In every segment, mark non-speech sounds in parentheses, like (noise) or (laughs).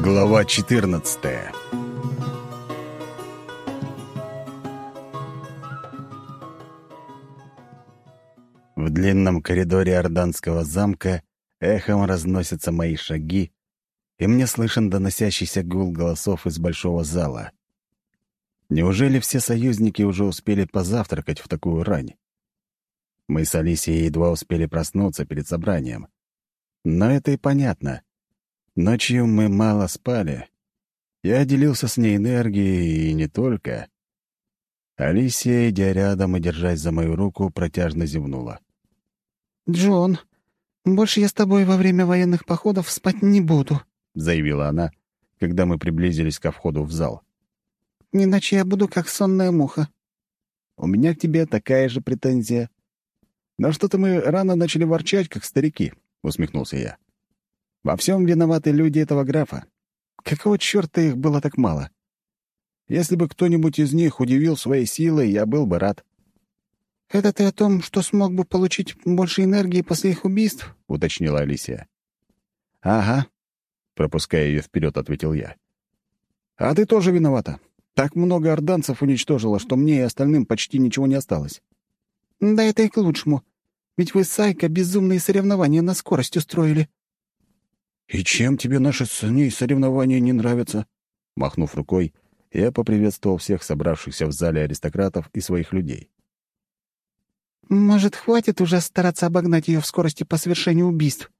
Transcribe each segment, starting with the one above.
Глава 14 В длинном коридоре Орданского замка эхом разносятся мои шаги, и мне слышен доносящийся гул голосов из большого зала. Неужели все союзники уже успели позавтракать в такую рань? Мы с Алисией едва успели проснуться перед собранием. Но это и понятно. Ночью мы мало спали. Я делился с ней энергией и не только. Алисия, идя рядом и держась за мою руку, протяжно зевнула. «Джон, больше я с тобой во время военных походов спать не буду», — заявила она, когда мы приблизились ко входу в зал. «Иначе я буду как сонная муха». «У меня к тебе такая же претензия. Но что-то мы рано начали ворчать, как старики», — усмехнулся я. «Во всем виноваты люди этого графа. Какого черта их было так мало? Если бы кто-нибудь из них удивил своей силой, я был бы рад». «Это ты о том, что смог бы получить больше энергии после их убийств?» — уточнила Алисия. «Ага», — пропуская ее вперед, ответил я. «А ты тоже виновата. Так много орданцев уничтожила, что мне и остальным почти ничего не осталось». «Да это и к лучшему. Ведь вы с Айко безумные соревнования на скорость устроили». «И чем тебе наши с ней соревнования не нравятся?» Махнув рукой, я поприветствовал всех собравшихся в зале аристократов и своих людей. Может, хватит уже стараться обогнать ее в скорости по совершению убийств?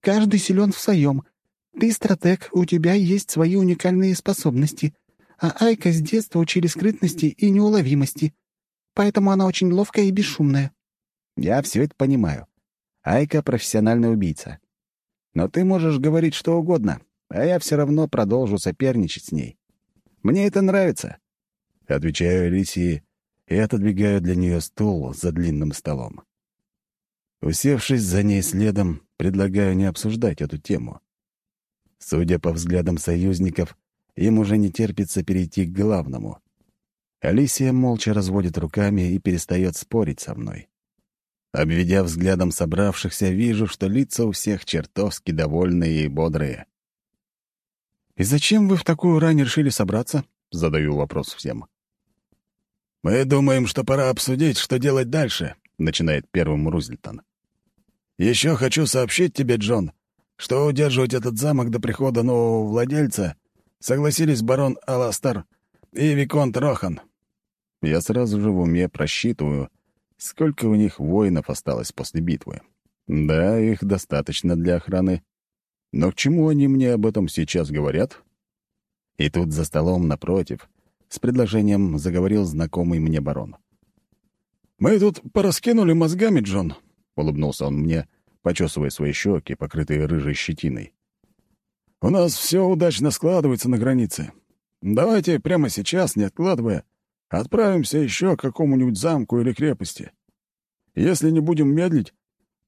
Каждый силен в своем. Ты стратег, у тебя есть свои уникальные способности, а Айка с детства учили скрытности и неуловимости, поэтому она очень ловкая и бесшумная. Я все это понимаю. Айка — профессиональный убийца. Но ты можешь говорить что угодно, а я все равно продолжу соперничать с ней. Мне это нравится. Отвечаю Алисии и отодвигаю для нее стул за длинным столом. Усевшись за ней следом, предлагаю не обсуждать эту тему. Судя по взглядам союзников, им уже не терпится перейти к главному. Алисия молча разводит руками и перестает спорить со мной. Обведя взглядом собравшихся, вижу, что лица у всех чертовски довольные и бодрые. «И зачем вы в такую рань решили собраться?» — задаю вопрос всем. «Мы думаем, что пора обсудить, что делать дальше», — начинает первым Рузельтон. «Еще хочу сообщить тебе, Джон, что удерживать этот замок до прихода нового владельца согласились барон Аластер и Виконт Рохан». Я сразу же в уме просчитываю, сколько у них воинов осталось после битвы. Да, их достаточно для охраны. Но к чему они мне об этом сейчас говорят? И тут за столом напротив — с предложением заговорил знакомый мне барон. «Мы тут пораскинули мозгами, Джон», — улыбнулся он мне, почесывая свои щеки, покрытые рыжей щетиной. «У нас все удачно складывается на границе. Давайте прямо сейчас, не откладывая, отправимся еще к какому-нибудь замку или крепости. Если не будем медлить,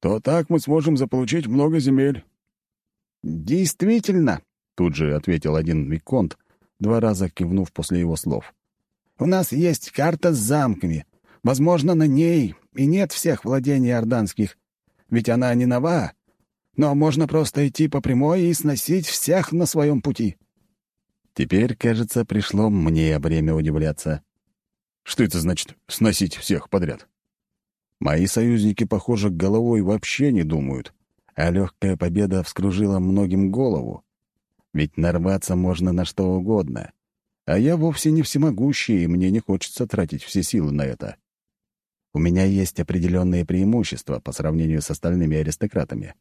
то так мы сможем заполучить много земель». «Действительно», — тут же ответил один виконт, два раза кивнув после его слов. «У нас есть карта с замками. Возможно, на ней и нет всех владений орданских, ведь она не нова. Но можно просто идти по прямой и сносить всех на своем пути». Теперь, кажется, пришло мне время удивляться. Что это значит «сносить всех подряд»? Мои союзники, похоже, головой вообще не думают, а легкая победа вскружила многим голову. Ведь нарваться можно на что угодно. А я вовсе не всемогущий, и мне не хочется тратить все силы на это. У меня есть определенные преимущества по сравнению с остальными аристократами.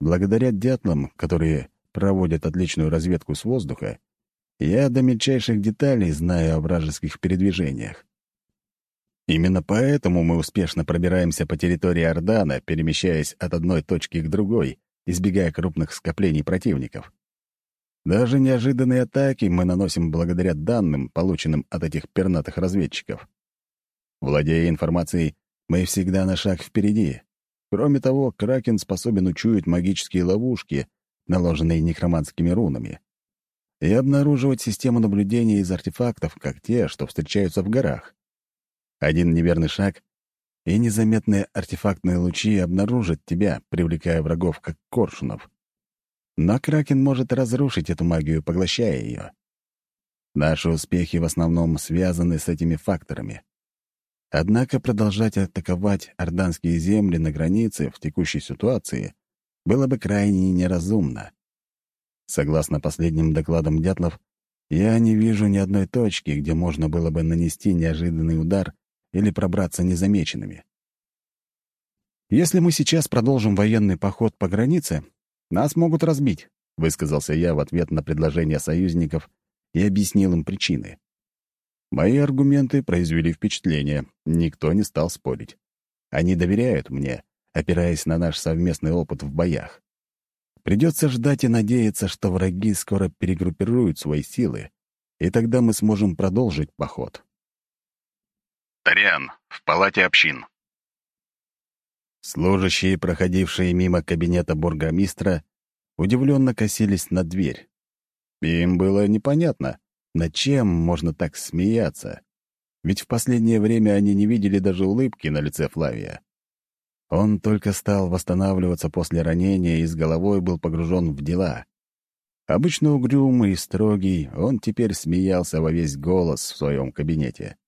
Благодаря дятлам, которые проводят отличную разведку с воздуха, я до мельчайших деталей знаю о вражеских передвижениях. Именно поэтому мы успешно пробираемся по территории Ордана, перемещаясь от одной точки к другой, избегая крупных скоплений противников. Даже неожиданные атаки мы наносим благодаря данным, полученным от этих пернатых разведчиков. Владея информацией, мы всегда на шаг впереди. Кроме того, Кракен способен учуять магические ловушки, наложенные некроманскими рунами, и обнаруживать систему наблюдения из артефактов, как те, что встречаются в горах. Один неверный шаг, и незаметные артефактные лучи обнаружат тебя, привлекая врагов как коршунов. Но Кракен может разрушить эту магию, поглощая ее. Наши успехи в основном связаны с этими факторами. Однако продолжать атаковать орданские земли на границе в текущей ситуации было бы крайне неразумно. Согласно последним докладам Дятлов, я не вижу ни одной точки, где можно было бы нанести неожиданный удар или пробраться незамеченными. «Если мы сейчас продолжим военный поход по границе, нас могут разбить», — высказался я в ответ на предложение союзников и объяснил им причины. Мои аргументы произвели впечатление, никто не стал спорить. Они доверяют мне, опираясь на наш совместный опыт в боях. Придется ждать и надеяться, что враги скоро перегруппируют свои силы, и тогда мы сможем продолжить поход. Тариан, в палате общин. Служащие, проходившие мимо кабинета бургомистра, удивленно косились на дверь. Им было непонятно, над чем можно так смеяться? Ведь в последнее время они не видели даже улыбки на лице Флавия. Он только стал восстанавливаться после ранения и с головой был погружен в дела. Обычно угрюмый и строгий, он теперь смеялся во весь голос в своем кабинете.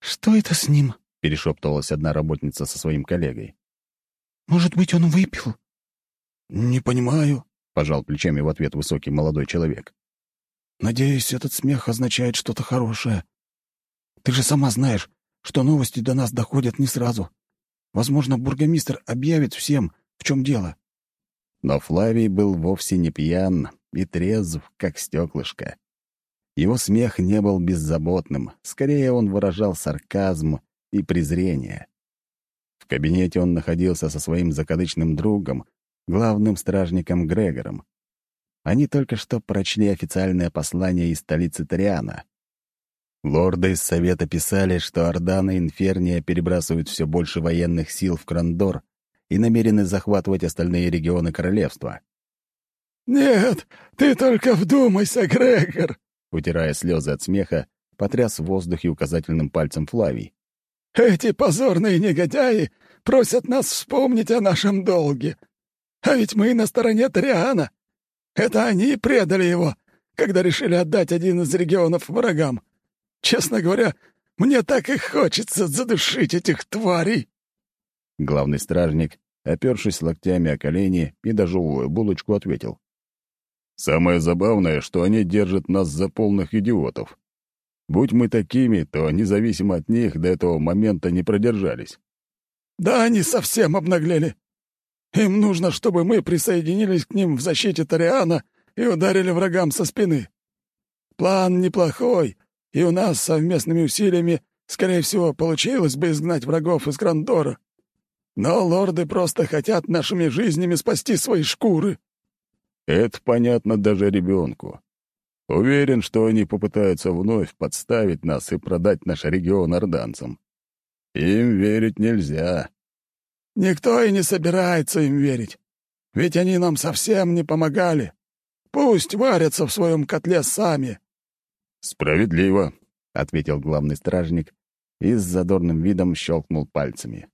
«Что это с ним?» — перешептывалась одна работница со своим коллегой. «Может быть, он выпил?» «Не понимаю», — пожал плечами в ответ высокий молодой человек. Надеюсь, этот смех означает что-то хорошее. Ты же сама знаешь, что новости до нас доходят не сразу. Возможно, бургомистр объявит всем, в чем дело. Но Флавий был вовсе не пьян и трезв, как стеклышко. Его смех не был беззаботным, скорее он выражал сарказм и презрение. В кабинете он находился со своим закадычным другом, главным стражником Грегором. Они только что прочли официальное послание из столицы Ториана. Лорды из Совета писали, что Ордана и Инферния перебрасывают все больше военных сил в Крандор и намерены захватывать остальные регионы королевства. «Нет, ты только вдумайся, Грегор!» Утирая слезы от смеха, потряс в воздухе указательным пальцем Флавий. «Эти позорные негодяи просят нас вспомнить о нашем долге. А ведь мы на стороне Ториана. Это они предали его, когда решили отдать один из регионов врагам. Честно говоря, мне так и хочется задушить этих тварей!» Главный стражник, опершись локтями о колени и дожевывая булочку, ответил. «Самое забавное, что они держат нас за полных идиотов. Будь мы такими, то, независимо от них, до этого момента не продержались». «Да они совсем обнаглели. Им нужно, чтобы мы присоединились к ним в защите Ториана и ударили врагам со спины. План неплохой, и у нас совместными усилиями, скорее всего, получилось бы изгнать врагов из Грандора. Но лорды просто хотят нашими жизнями спасти свои шкуры». Это понятно даже ребенку. Уверен, что они попытаются вновь подставить нас и продать наш регион орданцам. Им верить нельзя. Никто и не собирается им верить. Ведь они нам совсем не помогали. Пусть варятся в своем котле сами». «Справедливо», — ответил главный стражник и с задорным видом щелкнул пальцами.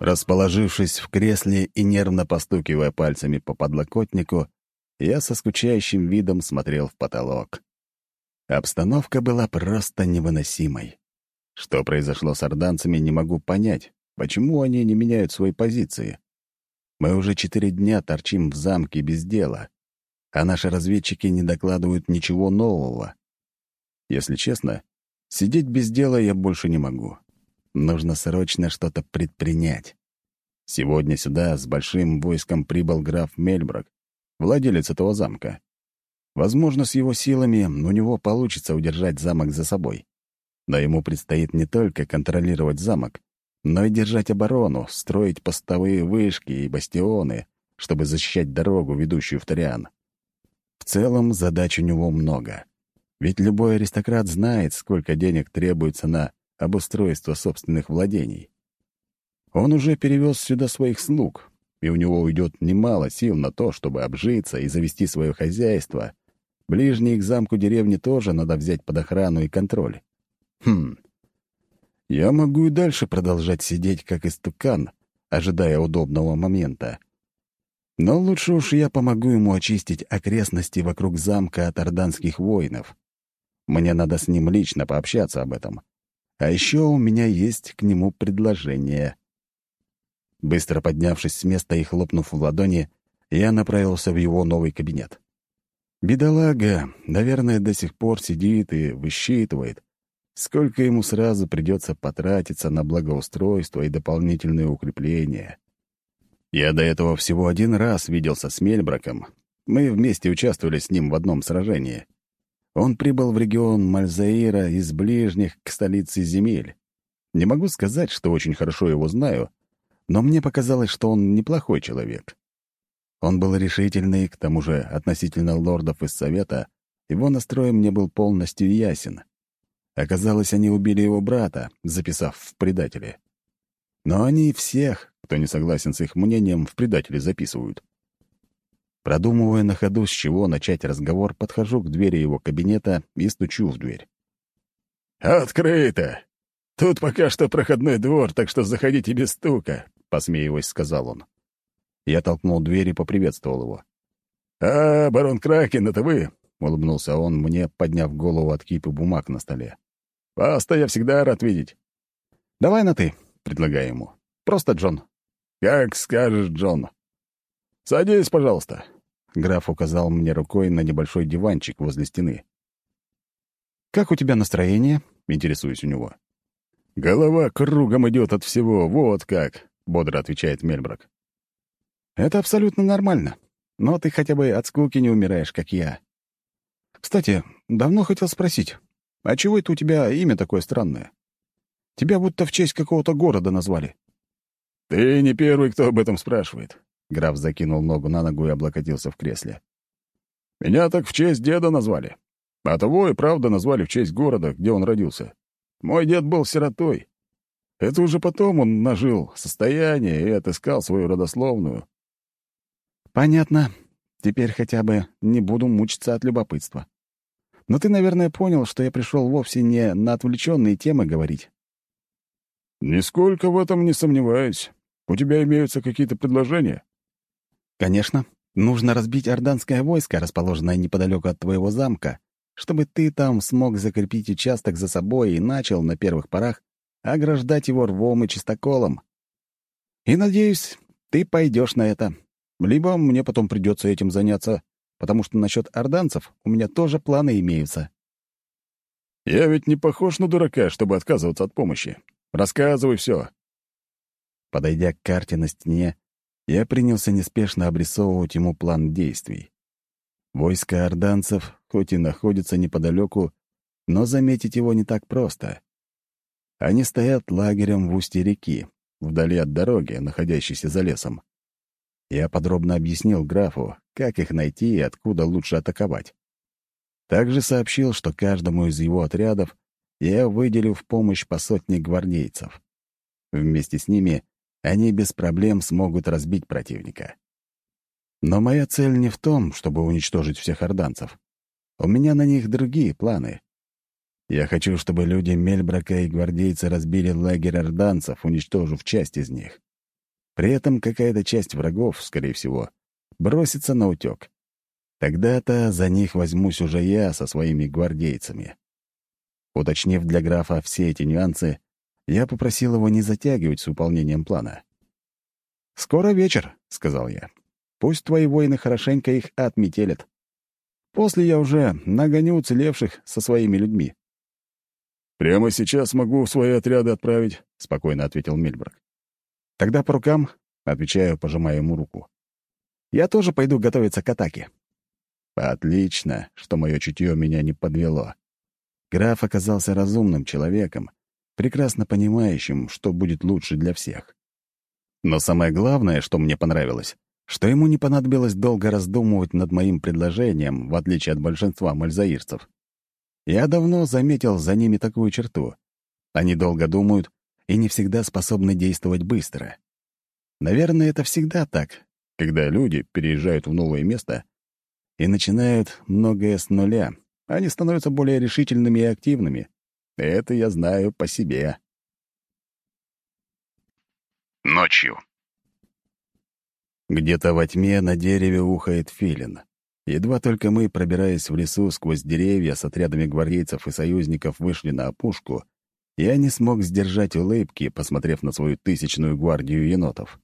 Расположившись в кресле и нервно постукивая пальцами по подлокотнику, я со скучающим видом смотрел в потолок. Обстановка была просто невыносимой. Что произошло с орданцами, не могу понять. Почему они не меняют свои позиции? Мы уже четыре дня торчим в замке без дела, а наши разведчики не докладывают ничего нового. Если честно, сидеть без дела я больше не могу. Нужно срочно что-то предпринять. Сегодня сюда с большим войском прибыл граф Мельброк, владелец этого замка. Возможно, с его силами у него получится удержать замок за собой. Но ему предстоит не только контролировать замок, но и держать оборону, строить постовые вышки и бастионы, чтобы защищать дорогу, ведущую в Ториан. В целом, задач у него много. Ведь любой аристократ знает, сколько денег требуется на обустройство собственных владений. Он уже перевез сюда своих слуг, и у него уйдет немало сил на то, чтобы обжиться и завести свое хозяйство, Ближние к замку деревни тоже надо взять под охрану и контроль. Хм, Я могу и дальше продолжать сидеть, как истукан, ожидая удобного момента. Но лучше уж я помогу ему очистить окрестности вокруг замка от орданских воинов. Мне надо с ним лично пообщаться об этом. А еще у меня есть к нему предложение. Быстро поднявшись с места и хлопнув в ладони, я направился в его новый кабинет. Бедолага, наверное, до сих пор сидит и высчитывает, сколько ему сразу придется потратиться на благоустройство и дополнительные укрепления. Я до этого всего один раз виделся с Мельбраком. Мы вместе участвовали с ним в одном сражении. Он прибыл в регион Мальзаира из ближних к столице земель. Не могу сказать, что очень хорошо его знаю, но мне показалось, что он неплохой человек. Он был решительный, к тому же относительно лордов из Совета, его настрой мне был полностью ясен. Оказалось, они убили его брата, записав в предатели. Но они всех, кто не согласен с их мнением, в предатели записывают. Продумывая на ходу, с чего начать разговор, подхожу к двери его кабинета и стучу в дверь. «Открыто! Тут пока что проходной двор, так что заходите без стука», — посмеиваясь, сказал он. Я толкнул дверь и поприветствовал его. «А, барон Кракен, это вы?» — улыбнулся он мне, подняв голову от кипы бумаг на столе. «Вас-то я всегда рад видеть». «Давай на «ты», — предлагаю ему. «Просто Джон». «Как скажешь, Джон. Садись, пожалуйста». Граф указал мне рукой на небольшой диванчик возле стены. «Как у тебя настроение?» — интересуюсь у него. «Голова кругом идет от всего, вот как», — бодро отвечает Мельбрак. «Это абсолютно нормально. Но ты хотя бы от скуки не умираешь, как я. Кстати, давно хотел спросить, а чего это у тебя имя такое странное? Тебя будто в честь какого-то города назвали». «Ты не первый, кто об этом спрашивает». Граф закинул ногу на ногу и облокотился в кресле. «Меня так в честь деда назвали. А того и правда назвали в честь города, где он родился. Мой дед был сиротой. Это уже потом он нажил состояние и отыскал свою родословную. «Понятно. Теперь хотя бы не буду мучиться от любопытства. Но ты, наверное, понял, что я пришел вовсе не на отвлеченные темы говорить». «Нисколько в этом не сомневаюсь. У тебя имеются какие-то предложения?» «Конечно. Нужно разбить орданское войско, расположенное неподалеку от твоего замка, чтобы ты там смог закрепить участок за собой и начал на первых порах ограждать его рвом и чистоколом. И, надеюсь, ты пойдешь на это. Либо мне потом придется этим заняться, потому что насчет орданцев у меня тоже планы имеются. Я ведь не похож на дурака, чтобы отказываться от помощи. Рассказывай все. Подойдя к карте на стене, я принялся неспешно обрисовывать ему план действий. Войско орданцев, хоть и находится неподалеку, но заметить его не так просто. Они стоят лагерем в устье реки, вдали от дороги, находящейся за лесом. Я подробно объяснил графу, как их найти и откуда лучше атаковать. Также сообщил, что каждому из его отрядов я выделю в помощь по сотне гвардейцев. Вместе с ними они без проблем смогут разбить противника. Но моя цель не в том, чтобы уничтожить всех орданцев. У меня на них другие планы. Я хочу, чтобы люди Мельбрака и гвардейцы разбили лагерь орданцев, уничтожив часть из них. При этом какая-то часть врагов, скорее всего, бросится на утёк. Тогда-то за них возьмусь уже я со своими гвардейцами. Уточнив для графа все эти нюансы, я попросил его не затягивать с выполнением плана. «Скоро вечер», — сказал я. «Пусть твои воины хорошенько их отметелят. После я уже нагоню уцелевших со своими людьми». «Прямо сейчас могу свои отряды отправить», — спокойно ответил Мельбрак. «Тогда по рукам», — отвечаю, пожимая ему руку. «Я тоже пойду готовиться к атаке». Отлично, что мое чутье меня не подвело. Граф оказался разумным человеком, прекрасно понимающим, что будет лучше для всех. Но самое главное, что мне понравилось, что ему не понадобилось долго раздумывать над моим предложением, в отличие от большинства мальзаирцев. Я давно заметил за ними такую черту. Они долго думают, и не всегда способны действовать быстро. Наверное, это всегда так, когда люди переезжают в новое место и начинают многое с нуля. Они становятся более решительными и активными. Это я знаю по себе. Ночью. Где-то во тьме на дереве ухает филин. Едва только мы, пробираясь в лесу сквозь деревья с отрядами гвардейцев и союзников, вышли на опушку, я не смог сдержать улыбки, посмотрев на свою тысячную гвардию енотов.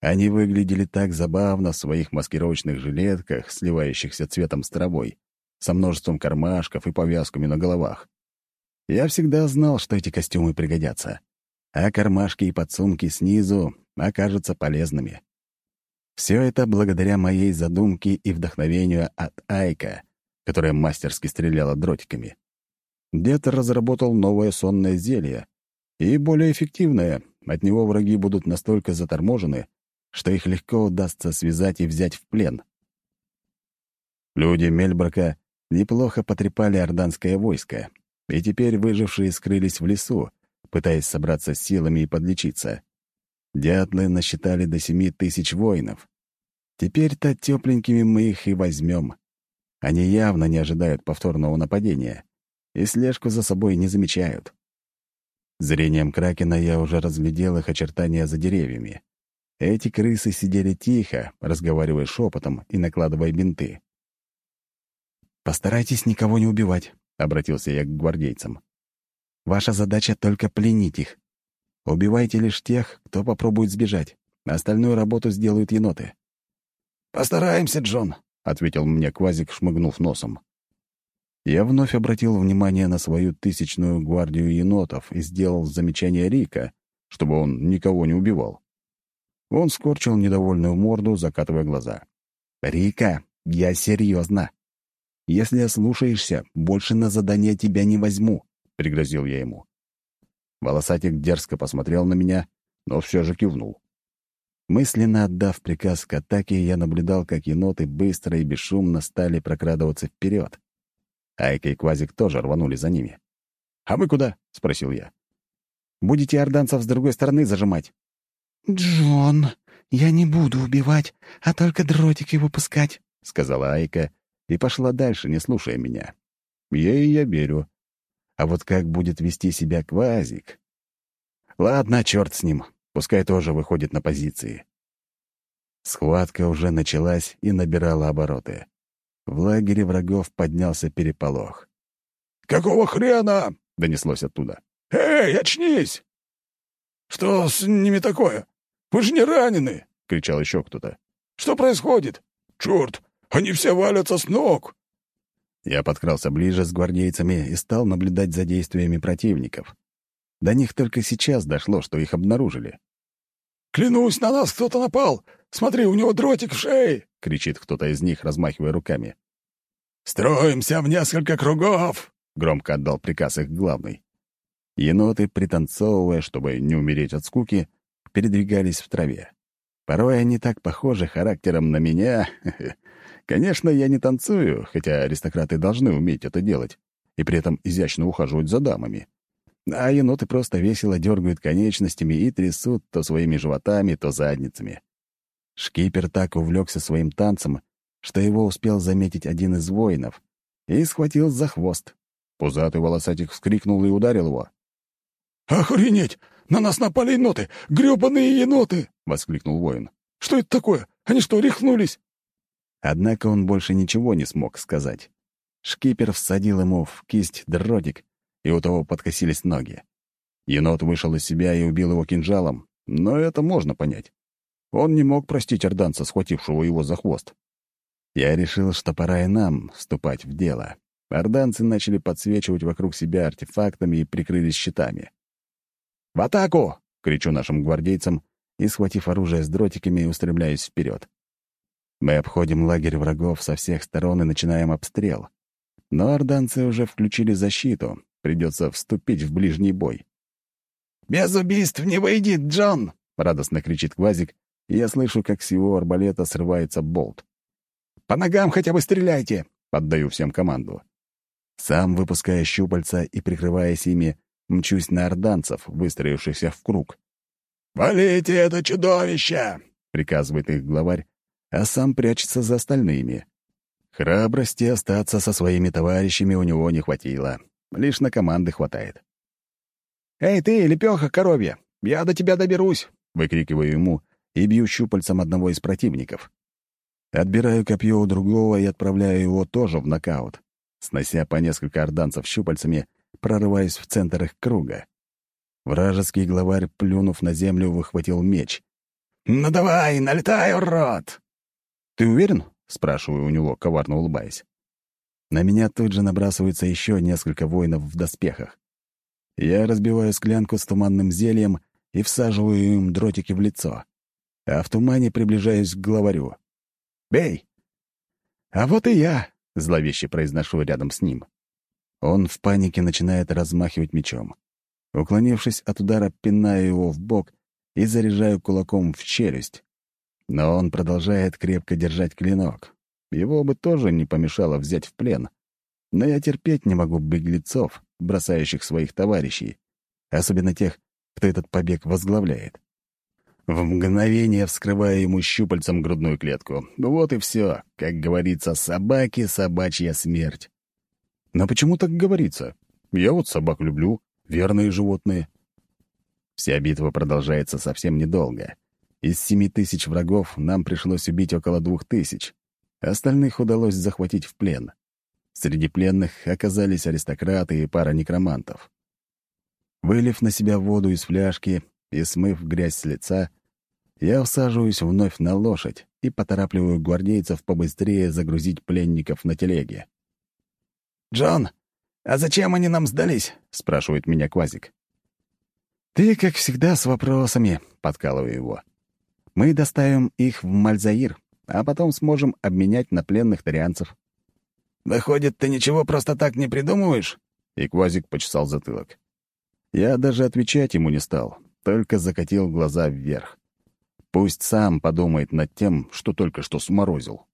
Они выглядели так забавно в своих маскировочных жилетках, сливающихся цветом с травой, со множеством кармашков и повязками на головах. Я всегда знал, что эти костюмы пригодятся, а кармашки и подсумки снизу окажутся полезными. Все это благодаря моей задумке и вдохновению от Айка, которая мастерски стреляла дротиками. Дед разработал новое сонное зелье, и более эффективное. От него враги будут настолько заторможены, что их легко удастся связать и взять в плен. Люди Мельброка неплохо потрепали орданское войско, и теперь выжившие скрылись в лесу, пытаясь собраться с силами и подлечиться. Дятлы насчитали до семи тысяч воинов. Теперь-то тепленькими мы их и возьмем. Они явно не ожидают повторного нападения и слежку за собой не замечают. Зрением Кракена я уже разглядел их очертания за деревьями. Эти крысы сидели тихо, разговаривая шепотом и накладывая бинты. «Постарайтесь никого не убивать», — обратился я к гвардейцам. «Ваша задача — только пленить их. Убивайте лишь тех, кто попробует сбежать. Остальную работу сделают еноты». «Постараемся, Джон», — ответил мне Квазик, шмыгнув носом. Я вновь обратил внимание на свою тысячную гвардию енотов и сделал замечание Рика, чтобы он никого не убивал. Он скорчил недовольную морду, закатывая глаза. «Рика, я серьезно. Если ослушаешься, больше на задание тебя не возьму», — пригрозил я ему. Волосатик дерзко посмотрел на меня, но все же кивнул. Мысленно отдав приказ к атаке, я наблюдал, как еноты быстро и бесшумно стали прокрадываться вперед. Айка и Квазик тоже рванули за ними. «А вы куда?» — спросил я. «Будете орданцев с другой стороны зажимать?» «Джон, я не буду убивать, а только дротики выпускать», — сказала Айка и пошла дальше, не слушая меня. Ей я верю. А вот как будет вести себя Квазик? Ладно, черт с ним. Пускай тоже выходит на позиции. Схватка уже началась и набирала обороты. В лагере врагов поднялся переполох. «Какого хрена?» — донеслось оттуда. «Эй, очнись!» «Что с ними такое? Вы же не ранены!» — кричал еще кто-то. «Что происходит? Черт, они все валятся с ног!» Я подкрался ближе с гвардейцами и стал наблюдать за действиями противников. До них только сейчас дошло, что их обнаружили. «Клянусь, на нас кто-то напал! Смотри, у него дротик в шее!» — кричит кто-то из них, размахивая руками. «Строимся в несколько кругов!» — громко отдал приказ их главный. Еноты, пританцовывая, чтобы не умереть от скуки, передвигались в траве. Порой они так похожи характером на меня. (laughs) Конечно, я не танцую, хотя аристократы должны уметь это делать, и при этом изящно ухаживать за дамами. А еноты просто весело дергают конечностями и трясут то своими животами, то задницами. Шкипер так увлекся своим танцем, что его успел заметить один из воинов и схватил за хвост. Пузатый волосатик вскрикнул и ударил его. «Охренеть! На нас напали еноты! грёбаные еноты!» — воскликнул воин. «Что это такое? Они что, рехнулись?» Однако он больше ничего не смог сказать. Шкипер всадил ему в кисть дротик, и у того подкосились ноги. Енот вышел из себя и убил его кинжалом, но это можно понять. Он не мог простить орданца, схватившего его за хвост. Я решил, что пора и нам вступать в дело. Орданцы начали подсвечивать вокруг себя артефактами и прикрылись щитами. «В атаку!» — кричу нашим гвардейцам и, схватив оружие с дротиками, устремляюсь вперед. Мы обходим лагерь врагов со всех сторон и начинаем обстрел. Но орданцы уже включили защиту, придется вступить в ближний бой. «Без убийств не выйдет, Джон!» — радостно кричит Квазик, и я слышу, как с его арбалета срывается болт. «По ногам хотя бы стреляйте!» — отдаю всем команду. Сам, выпуская щупальца и прикрываясь ими, мчусь на орданцев, выстроившихся в круг. «Валите это чудовище!» — приказывает их главарь, а сам прячется за остальными. Храбрости остаться со своими товарищами у него не хватило. Лишь на команды хватает. «Эй ты, лепёха коровья, я до тебя доберусь!» — выкрикиваю ему и бью щупальцем одного из противников. Отбираю копье у другого и отправляю его тоже в нокаут. Снося по несколько орданцев щупальцами, прорываясь в центр их круга. Вражеский главарь, плюнув на землю, выхватил меч. «Ну давай, налетай, урод!» «Ты уверен?» — спрашиваю у него, коварно улыбаясь. На меня тут же набрасывается еще несколько воинов в доспехах. Я разбиваю склянку с туманным зельем и всаживаю им дротики в лицо. А в тумане приближаюсь к главарю. «Бей!» «А вот и я!» — зловеще произношу рядом с ним. Он в панике начинает размахивать мечом. Уклонившись от удара, пинаю его в бок и заряжаю кулаком в челюсть. Но он продолжает крепко держать клинок. Его бы тоже не помешало взять в плен. Но я терпеть не могу беглецов, бросающих своих товарищей, особенно тех, кто этот побег возглавляет. В мгновение вскрываю ему щупальцем грудную клетку. Вот и все. Как говорится, собаки — собачья смерть. Но почему так говорится? Я вот собак люблю, верные животные. Вся битва продолжается совсем недолго. Из семи тысяч врагов нам пришлось убить около двух тысяч. Остальных удалось захватить в плен. Среди пленных оказались аристократы и пара некромантов. Вылив на себя воду из фляжки и смыв грязь с лица, я усаживаюсь вновь на лошадь и поторапливаю гвардейцев побыстрее загрузить пленников на телеге. «Джон, а зачем они нам сдались?» — спрашивает меня Квазик. «Ты, как всегда, с вопросами», — подкалываю его. «Мы доставим их в Мальзаир, а потом сможем обменять на пленных тарианцев». «Выходит, ты ничего просто так не придумываешь?» И Квазик почесал затылок. Я даже отвечать ему не стал, только закатил глаза вверх. Пусть сам подумает над тем, что только что сморозил.